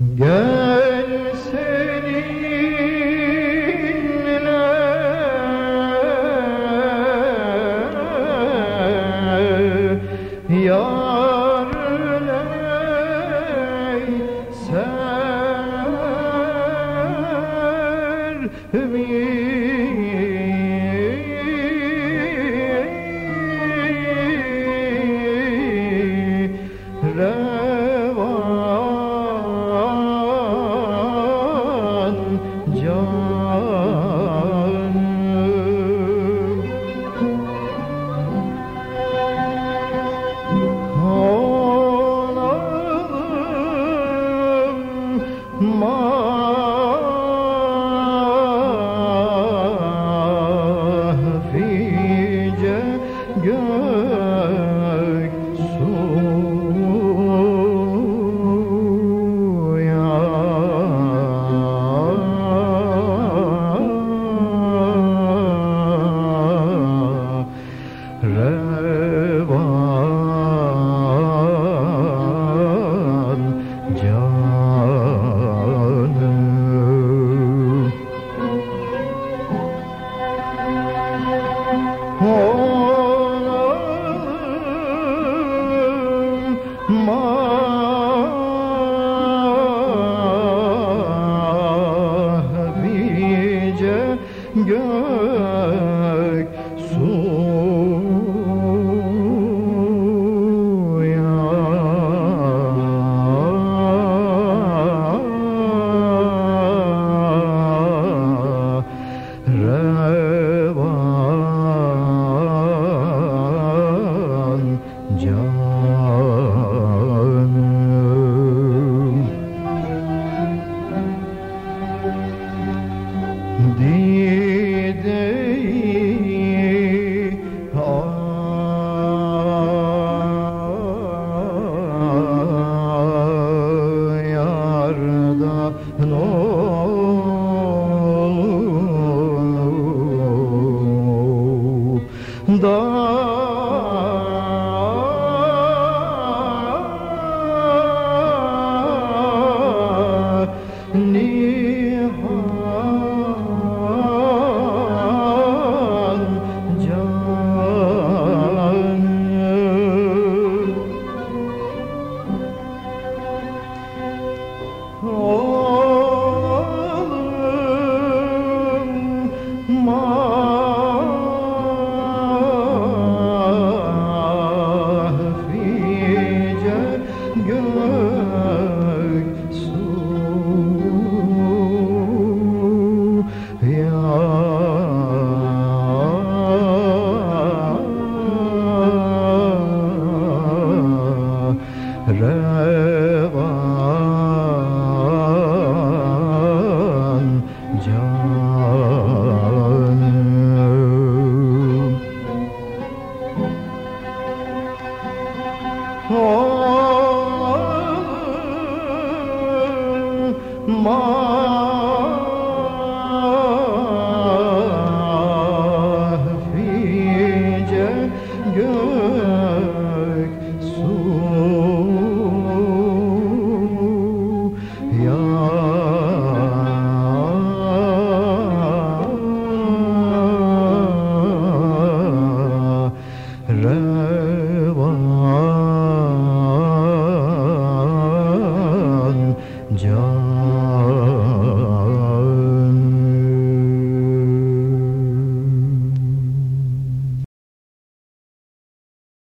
Yeah. revan gök suya revan canım. Dear da Oh. revan